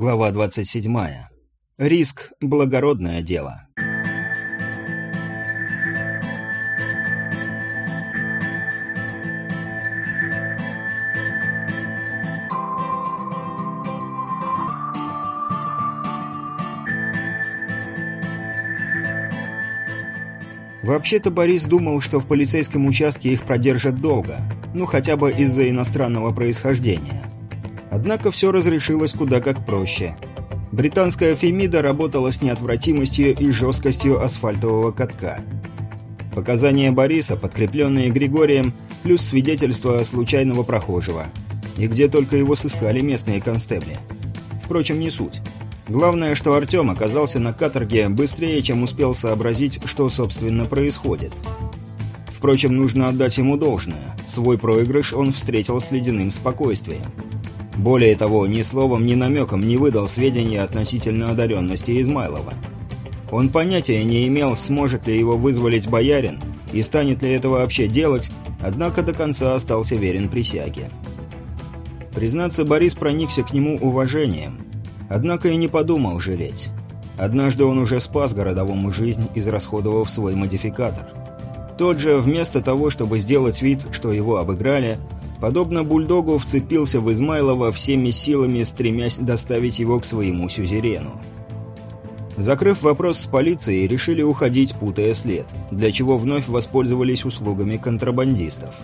Глава 27. Риск – благородное дело. Вообще-то Борис думал, что в полицейском участке их продержат долго, ну хотя бы из-за иностранного происхождения. Однако все разрешилось куда как проще. Британская Фемида работала с неотвратимостью и жесткостью асфальтового катка. Показания Бориса, подкрепленные Григорием, плюс свидетельство случайного прохожего. И где только его сыскали местные констебли. Впрочем, не суть. Главное, что Артем оказался на каторге быстрее, чем успел сообразить, что, собственно, происходит. Впрочем, нужно отдать ему должное. Свой проигрыш он встретил с ледяным спокойствием. Более того, ни словом, ни намеком не выдал сведения относительно одаренности Измайлова. Он понятия не имел, сможет ли его вызволить боярин и станет ли это вообще делать, однако до конца остался верен присяге. Признаться, Борис проникся к нему уважением, однако и не подумал жалеть. Однажды он уже спас городовому жизнь, израсходовав свой модификатор. Тот же, вместо того, чтобы сделать вид, что его обыграли, подобно бульдогу вцепился в Измайлова всеми силами, стремясь доставить его к своему сюзерену. Закрыв вопрос с полицией, решили уходить, путая след, для чего вновь воспользовались услугами контрабандистов.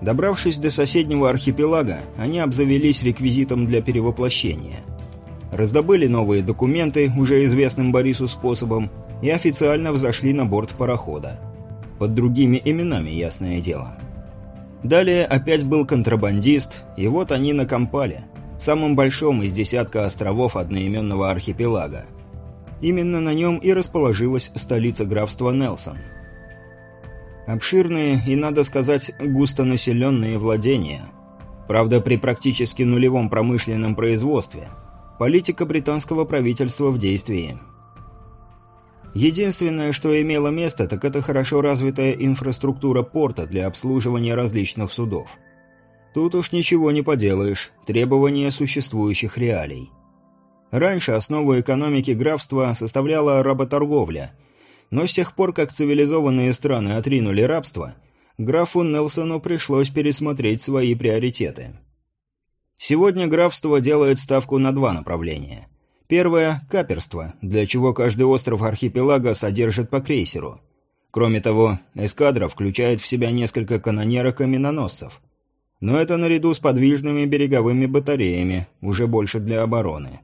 Добравшись до соседнего архипелага, они обзавелись реквизитом для перевоплощения. Раздобыли новые документы, уже известным Борису способом, и официально взошли на борт парохода. Под другими именами, ясное дело. Далее опять был контрабандист, и вот они на Кампале, самом большом из десятка островов одноименного архипелага. Именно на нем и расположилась столица графства Нелсон. Обширные и, надо сказать, густонаселенные владения. Правда, при практически нулевом промышленном производстве. Политика британского правительства в действии – Единственное, что имело место, так это хорошо развитая инфраструктура порта для обслуживания различных судов. Тут уж ничего не поделаешь, требования существующих реалий. Раньше основу экономики графства составляла работорговля, но с тех пор, как цивилизованные страны отринули рабство, графу Нелсону пришлось пересмотреть свои приоритеты. Сегодня графство делает ставку на два направления – Первое – каперство, для чего каждый остров архипелага содержит по крейсеру. Кроме того, эскадра включает в себя несколько канонерок и миноносцев. Но это наряду с подвижными береговыми батареями, уже больше для обороны.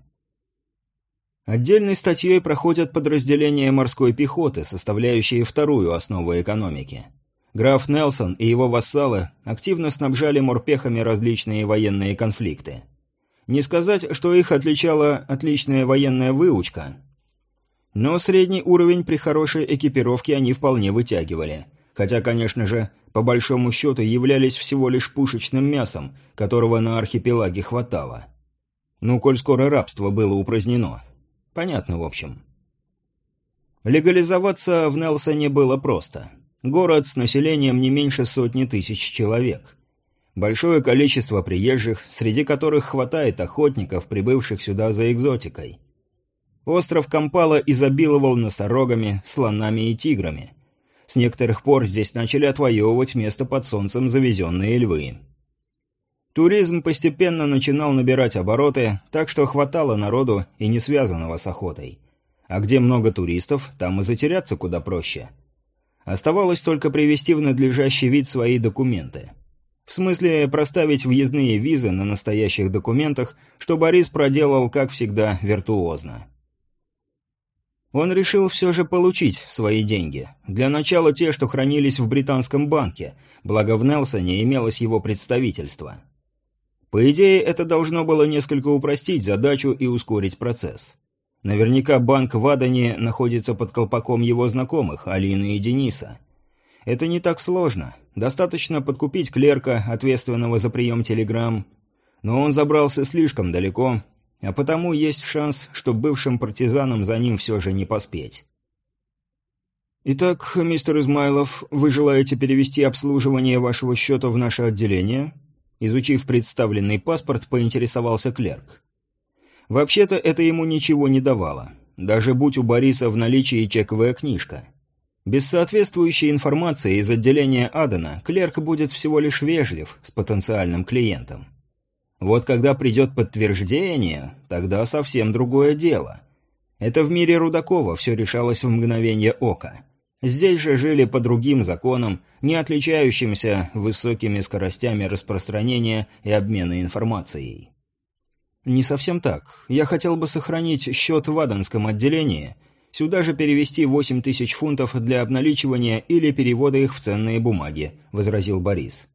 Отдельной статьей проходят подразделения морской пехоты, составляющие вторую основу экономики. Граф Нелсон и его вассалы активно снабжали морпехами различные военные конфликты. Не сказать, что их отличала отличная военная выучка. Но средний уровень при хорошей экипировке они вполне вытягивали. Хотя, конечно же, по большому счету являлись всего лишь пушечным мясом, которого на архипелаге хватало. Ну, коль скоро рабство было упразднено. Понятно, в общем. Легализоваться в Нелсоне было просто. Город с населением не меньше сотни тысяч человек. Большое количество приезжих, среди которых хватает охотников, прибывших сюда за экзотикой. Остров Кампала изобиловал носорогами, слонами и тиграми. С некоторых пор здесь начали отвоевывать место под солнцем завезенные львы. Туризм постепенно начинал набирать обороты, так что хватало народу и не связанного с охотой. А где много туристов, там и затеряться куда проще. Оставалось только привести в надлежащий вид свои документы. В смысле, проставить въездные визы на настоящих документах, что Борис проделал, как всегда, виртуозно. Он решил все же получить свои деньги. Для начала те, что хранились в британском банке, благо в Нелсоне имелось его представительство. По идее, это должно было несколько упростить задачу и ускорить процесс. Наверняка банк в Адане находится под колпаком его знакомых, Алины и Дениса. Это не так сложно. Достаточно подкупить клерка, ответственного за прием телеграмм. Но он забрался слишком далеко, а потому есть шанс, что бывшим партизанам за ним все же не поспеть. «Итак, мистер Измайлов, вы желаете перевести обслуживание вашего счета в наше отделение?» Изучив представленный паспорт, поинтересовался клерк. Вообще-то это ему ничего не давало. Даже будь у Бориса в наличии чековая книжка. Без соответствующей информации из отделения Адена клерк будет всего лишь вежлив с потенциальным клиентом. Вот когда придет подтверждение, тогда совсем другое дело. Это в мире Рудакова все решалось в мгновение ока. Здесь же жили по другим законам, не отличающимся высокими скоростями распространения и обмена информацией. Не совсем так. Я хотел бы сохранить счет в Аденском отделении, сюда же перевести 8 тысяч фунтов для обналичивания или перевода их в ценные бумаги, возразил Борис.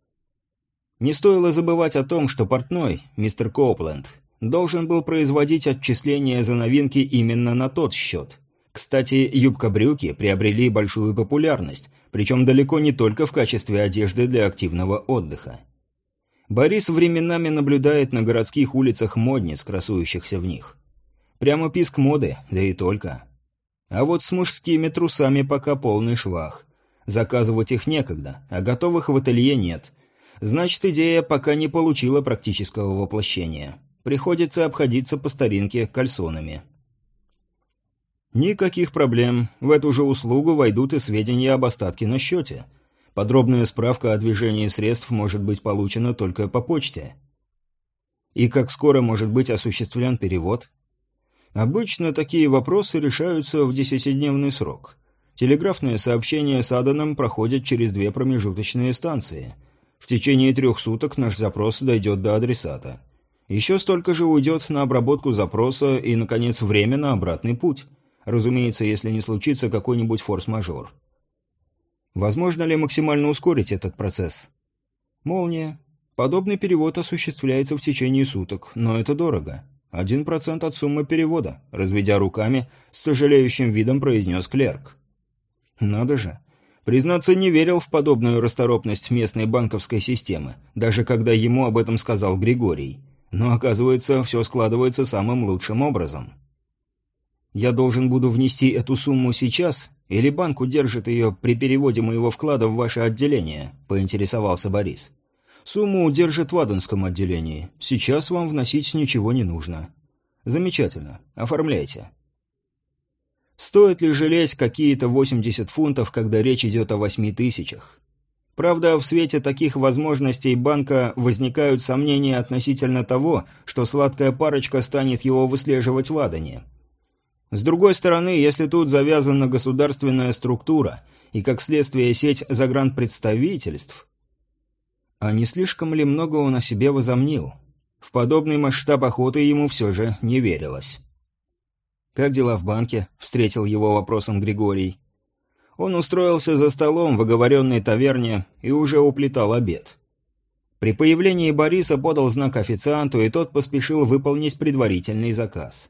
Не стоило забывать о том, что портной, мистер Коупленд, должен был производить отчисления за новинки именно на тот счет. Кстати, юбка-брюки приобрели большую популярность, причем далеко не только в качестве одежды для активного отдыха. Борис временами наблюдает на городских улицах модниц, красующихся в них. Прямо писк моды, да и только. А вот с мужскими трусами пока полный швах. Заказывать их некогда, а готовых в ателье нет, Значит, идея пока не получила практического воплощения. Приходится обходиться по старинке кальсонами. Никаких проблем. В эту же услугу войдут и сведения об остатке на счете. Подробная справка о движении средств может быть получена только по почте. И как скоро может быть осуществлен перевод? Обычно такие вопросы решаются в десятидневный срок. Телеграфные сообщения с Аданом проходят через две промежуточные станции – в течение трех суток наш запрос дойдет до адресата. Еще столько же уйдет на обработку запроса и, наконец, время на обратный путь. Разумеется, если не случится какой-нибудь форс-мажор. Возможно ли максимально ускорить этот процесс? Молния. Подобный перевод осуществляется в течение суток, но это дорого. Один процент от суммы перевода, разведя руками, с сожалеющим видом произнес клерк. Надо же. Признаться, не верил в подобную расторопность местной банковской системы, даже когда ему об этом сказал Григорий. Но оказывается, все складывается самым лучшим образом. «Я должен буду внести эту сумму сейчас, или банк удержит ее при переводе моего вклада в ваше отделение?» – поинтересовался Борис. «Сумму удержит в Аденском отделении. Сейчас вам вносить ничего не нужно». «Замечательно. Оформляйте». Стоит ли жалеть какие-то 80 фунтов, когда речь идет о 8 тысячах? Правда, в свете таких возможностей банка возникают сомнения относительно того, что сладкая парочка станет его выслеживать в Адане. С другой стороны, если тут завязана государственная структура и, как следствие, сеть загранпредставительств, а не слишком ли много он о себе возомнил? В подобный масштаб охоты ему все же не верилось. «Как дела в банке?» — встретил его вопросом Григорий. Он устроился за столом в оговоренной таверне и уже уплетал обед. При появлении Бориса подал знак официанту, и тот поспешил выполнить предварительный заказ.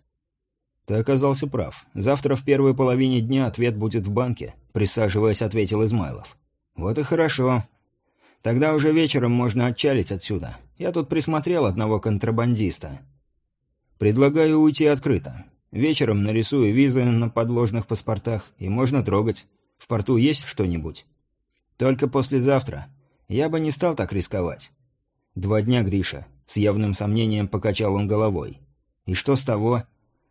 «Ты оказался прав. Завтра в первой половине дня ответ будет в банке», — присаживаясь, ответил Измайлов. «Вот и хорошо. Тогда уже вечером можно отчалить отсюда. Я тут присмотрел одного контрабандиста. Предлагаю уйти открыто. Вечером нарисую визы на подложных паспортах, и можно трогать. В порту есть что-нибудь? Только послезавтра. Я бы не стал так рисковать. Два дня, Гриша. С явным сомнением покачал он головой. И что с того?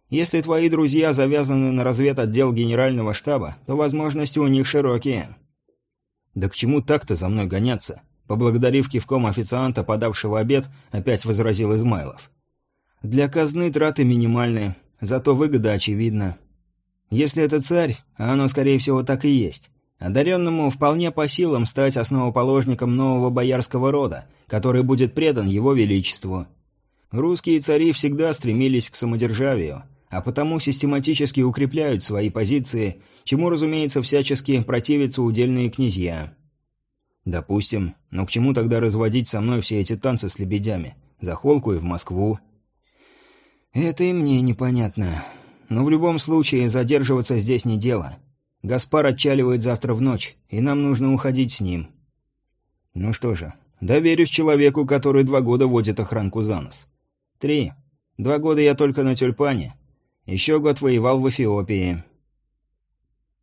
Если твои друзья завязаны на разведотдел генерального штаба, то возможности у них широкие. Да к чему так-то за мной гоняться? Поблагодарив кивком официанта, подавшего обед, опять возразил Измайлов. Для казны траты минимальные, Зато выгода очевидна. Если это царь, а оно, скорее всего, так и есть, одаренному вполне по силам стать основоположником нового боярского рода, который будет предан его величеству. Русские цари всегда стремились к самодержавию, а потому систематически укрепляют свои позиции, чему, разумеется, всячески противятся удельные князья. Допустим, но к чему тогда разводить со мной все эти танцы с лебедями? За холку и в Москву. «Это и мне непонятно. Но в любом случае задерживаться здесь не дело. Гаспар отчаливает завтра в ночь, и нам нужно уходить с ним». «Ну что же, доверюсь человеку, который два года водит охранку за нос. Три. Два года я только на тюльпане. Еще год воевал в Эфиопии».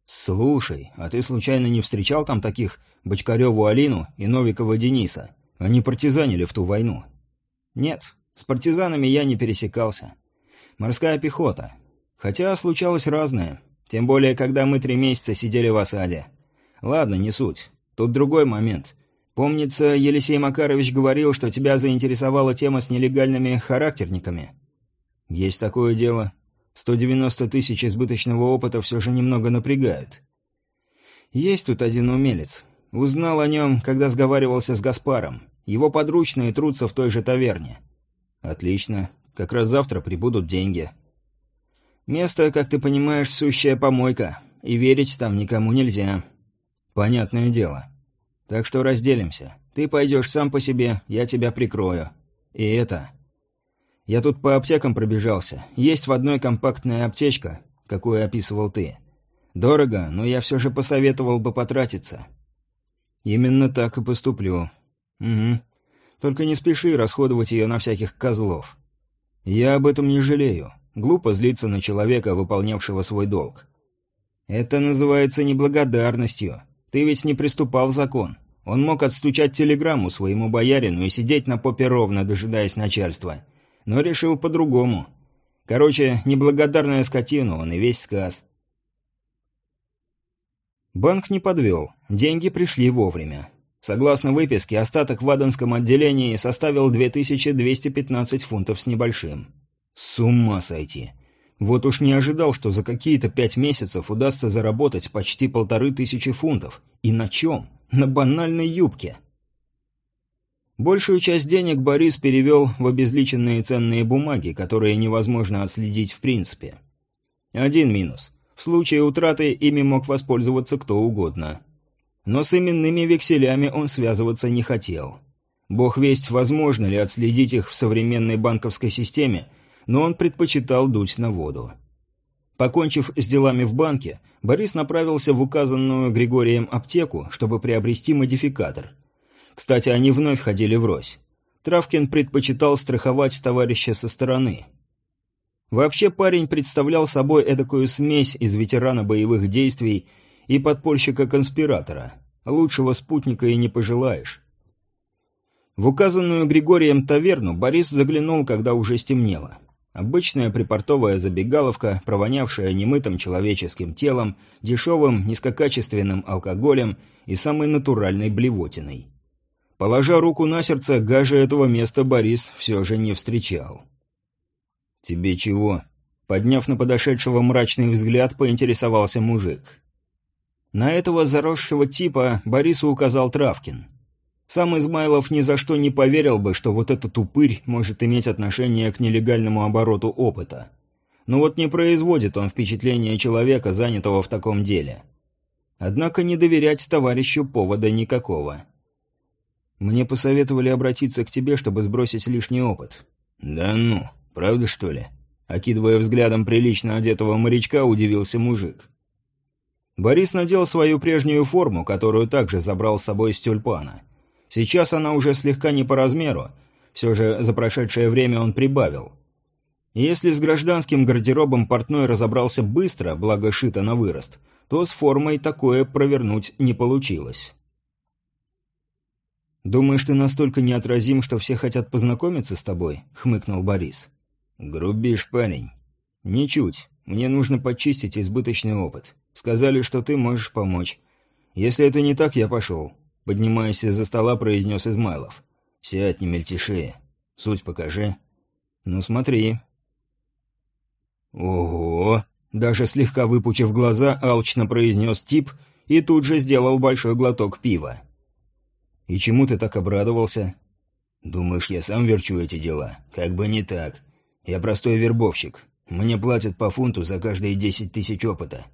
«Слушай, а ты случайно не встречал там таких Бочкареву Алину и Новикова Дениса? Они партизанили в ту войну?» «Нет, с партизанами я не пересекался. Морская пехота. Хотя случалось разное. Тем более, когда мы три месяца сидели в осаде. Ладно, не суть. Тут другой момент. Помнится, Елисей Макарович говорил, что тебя заинтересовала тема с нелегальными характерниками. Есть такое дело. 190 тысяч избыточного опыта все же немного напрягают. Есть тут один умелец. Узнал о нем, когда сговаривался с Гаспаром. Его подручные трутся в той же таверне. Отлично. Как раз завтра прибудут деньги. Место, как ты понимаешь, сущая помойка. И верить там никому нельзя. Понятное дело. Так что разделимся. Ты пойдешь сам по себе, я тебя прикрою. И это... Я тут по аптекам пробежался. Есть в одной компактная аптечка, какую описывал ты. Дорого, но я все же посоветовал бы потратиться. Именно так и поступлю. Угу. Только не спеши расходовать ее на всяких козлов. Я об этом не жалею. Глупо злиться на человека, выполнявшего свой долг. Это называется неблагодарностью. Ты ведь не приступал закон. Он мог отстучать телеграмму своему боярину и сидеть на попе ровно, дожидаясь начальства но решил по-другому. Короче, неблагодарная скотина, он и весь сказ. Банк не подвел, деньги пришли вовремя. Согласно выписке, остаток в Аденском отделении составил 2215 фунтов с небольшим. С ума сойти. Вот уж не ожидал, что за какие-то пять месяцев удастся заработать почти полторы тысячи фунтов. И на чем? На банальной юбке. Большую часть денег Борис перевел в обезличенные ценные бумаги, которые невозможно отследить в принципе. Один минус. В случае утраты ими мог воспользоваться кто угодно. Но с именными векселями он связываться не хотел. Бог весть, возможно ли отследить их в современной банковской системе, но он предпочитал дуть на воду. Покончив с делами в банке, Борис направился в указанную Григорием аптеку, чтобы приобрести модификатор – кстати, они вновь ходили врозь. Травкин предпочитал страховать товарища со стороны. Вообще парень представлял собой эдакую смесь из ветерана боевых действий и подпольщика-конспиратора. Лучшего спутника и не пожелаешь. В указанную Григорием таверну Борис заглянул, когда уже стемнело. Обычная припортовая забегаловка, провонявшая немытым человеческим телом, дешевым, низкокачественным алкоголем и самой натуральной блевотиной. Положа руку на сердце, гажа этого места Борис все же не встречал. «Тебе чего?» Подняв на подошедшего мрачный взгляд, поинтересовался мужик. На этого заросшего типа Борису указал Травкин. Сам Измайлов ни за что не поверил бы, что вот этот упырь может иметь отношение к нелегальному обороту опыта. Но вот не производит он впечатления человека, занятого в таком деле. Однако не доверять товарищу повода никакого. Мне посоветовали обратиться к тебе, чтобы сбросить лишний опыт». «Да ну, правда что ли?» Окидывая взглядом прилично одетого морячка, удивился мужик. Борис надел свою прежнюю форму, которую также забрал с собой с тюльпана. Сейчас она уже слегка не по размеру, все же за прошедшее время он прибавил. Если с гражданским гардеробом портной разобрался быстро, благо шито на вырост, то с формой такое провернуть не получилось. «Думаешь, ты настолько неотразим, что все хотят познакомиться с тобой?» — хмыкнул Борис. «Грубишь, парень». «Ничуть. Мне нужно почистить избыточный опыт. Сказали, что ты можешь помочь. Если это не так, я пошел». Поднимаясь из-за стола, произнес Измайлов. «Сядь, не мельтеши. Суть покажи». «Ну, смотри». «Ого!» Даже слегка выпучив глаза, алчно произнес тип и тут же сделал большой глоток пива. «И чему ты так обрадовался?» «Думаешь, я сам верчу эти дела? Как бы не так. Я простой вербовщик. Мне платят по фунту за каждые десять тысяч опыта.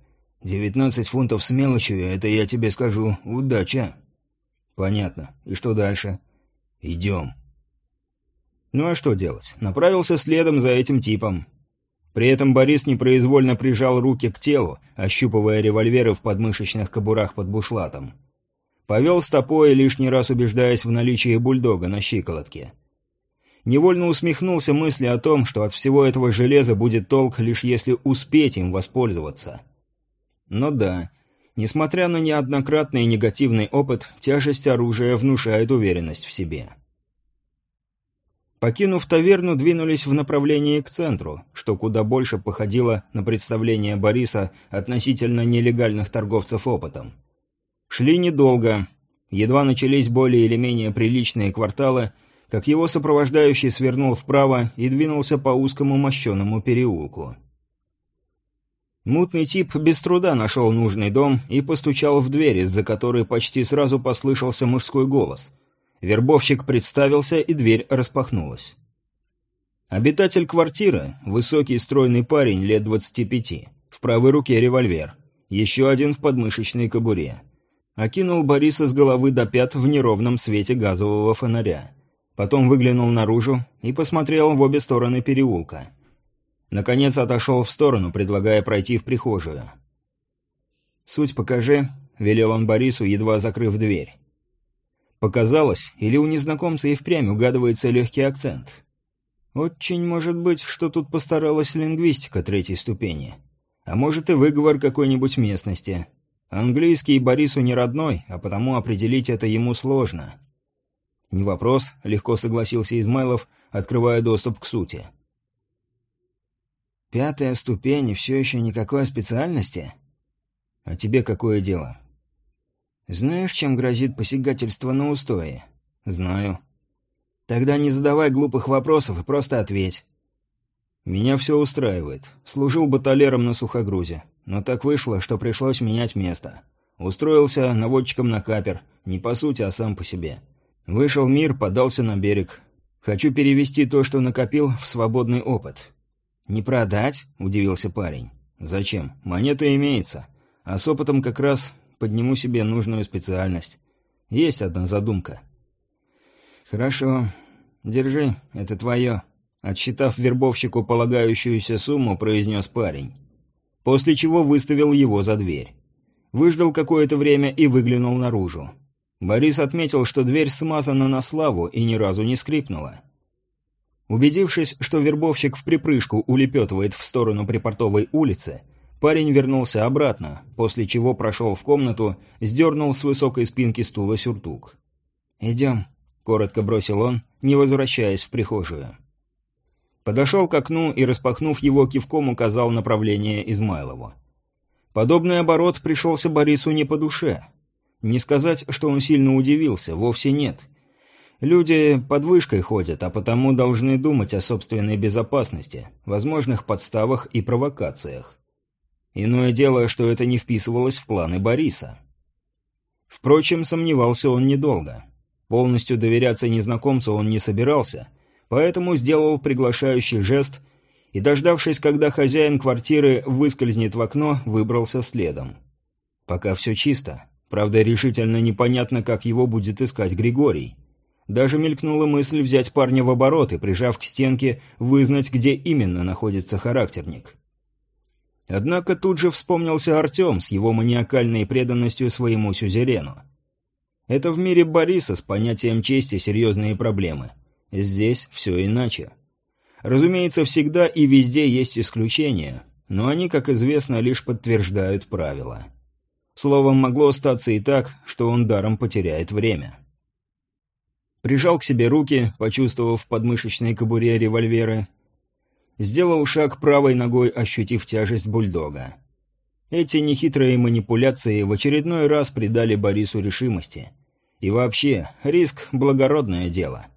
Девятнадцать фунтов с мелочью — это, я тебе скажу, удача». «Понятно. И что дальше?» «Идем». Ну а что делать? Направился следом за этим типом. При этом Борис непроизвольно прижал руки к телу, ощупывая револьверы в подмышечных кобурах под бушлатом. Повел стопой, лишний раз убеждаясь в наличии бульдога на щиколотке. Невольно усмехнулся мысли о том, что от всего этого железа будет толк, лишь если успеть им воспользоваться. Но да, несмотря на неоднократный негативный опыт, тяжесть оружия внушает уверенность в себе. Покинув таверну, двинулись в направлении к центру, что куда больше походило на представление Бориса относительно нелегальных торговцев опытом. Шли недолго. Едва начались более или менее приличные кварталы, как его сопровождающий свернул вправо и двинулся по узкому мощеному переулку. Мутный тип без труда нашел нужный дом и постучал в дверь, из-за которой почти сразу послышался мужской голос. Вербовщик представился, и дверь распахнулась. Обитатель квартиры, высокий стройный парень лет 25, в правой руке револьвер, еще один в подмышечной кобуре. Окинул Бориса с головы до пят в неровном свете газового фонаря. Потом выглянул наружу и посмотрел в обе стороны переулка. Наконец отошел в сторону, предлагая пройти в прихожую. «Суть покажи», — велел он Борису, едва закрыв дверь. Показалось, или у незнакомца и впрямь угадывается легкий акцент. Очень может быть, что тут постаралась лингвистика третьей ступени. А может и выговор какой-нибудь местности. Английский Борису не родной, а потому определить это ему сложно. «Не вопрос», — легко согласился Измайлов, открывая доступ к сути. «Пятая ступень и все еще никакой специальности?» «А тебе какое дело?» «Знаешь, чем грозит посягательство на устои?» «Знаю». «Тогда не задавай глупых вопросов и просто ответь». «Меня все устраивает. Служил баталером на сухогрузе. Но так вышло, что пришлось менять место. Устроился наводчиком на капер. Не по сути, а сам по себе. Вышел мир, подался на берег. Хочу перевести то, что накопил, в свободный опыт». «Не продать?» – удивился парень. «Зачем? Монета имеется. А с опытом как раз подниму себе нужную специальность. Есть одна задумка. Хорошо. Держи, это твое. Отсчитав вербовщику полагающуюся сумму, произнес парень. После чего выставил его за дверь. Выждал какое-то время и выглянул наружу. Борис отметил, что дверь смазана на славу и ни разу не скрипнула. Убедившись, что вербовщик в припрыжку улепетывает в сторону припортовой улицы, Парень вернулся обратно, после чего прошел в комнату, сдернул с высокой спинки стула сюртук. «Идем», — коротко бросил он, не возвращаясь в прихожую. Подошел к окну и, распахнув его, кивком указал направление Измайлову. Подобный оборот пришелся Борису не по душе. Не сказать, что он сильно удивился, вовсе нет. Люди под вышкой ходят, а потому должны думать о собственной безопасности, возможных подставах и провокациях. Иное дело, что это не вписывалось в планы Бориса. Впрочем, сомневался он недолго. Полностью доверяться незнакомцу он не собирался, поэтому сделал приглашающий жест и, дождавшись, когда хозяин квартиры выскользнет в окно, выбрался следом. Пока все чисто. Правда, решительно непонятно, как его будет искать Григорий. Даже мелькнула мысль взять парня в оборот и, прижав к стенке, вызнать, где именно находится характерник. Однако тут же вспомнился Артем с его маниакальной преданностью своему сюзерену. Это в мире Бориса с понятием чести серьезные проблемы. Здесь все иначе. Разумеется, всегда и везде есть исключения, но они, как известно, лишь подтверждают правила. Словом, могло статься и так, что он даром потеряет время. Прижал к себе руки, почувствовав в подмышечной кобуре револьверы, Сделал шаг правой ногой, ощутив тяжесть бульдога. Эти нехитрые манипуляции в очередной раз придали Борису решимости. И вообще, риск – благородное дело.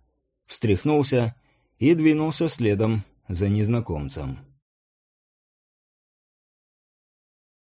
Встряхнулся и двинулся следом за незнакомцем.